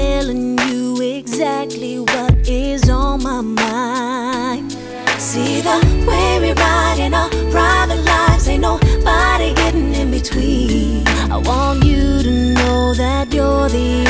Telling you exactly what is on my mind. See the way we ride in our private lives, ain't nobody getting in between. I want you to know that you're the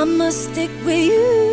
I must stick with you.